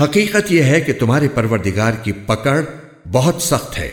हकीकत यह है कि तुम्हारे परवरदिगार की पकड़ बहुत सख्त है।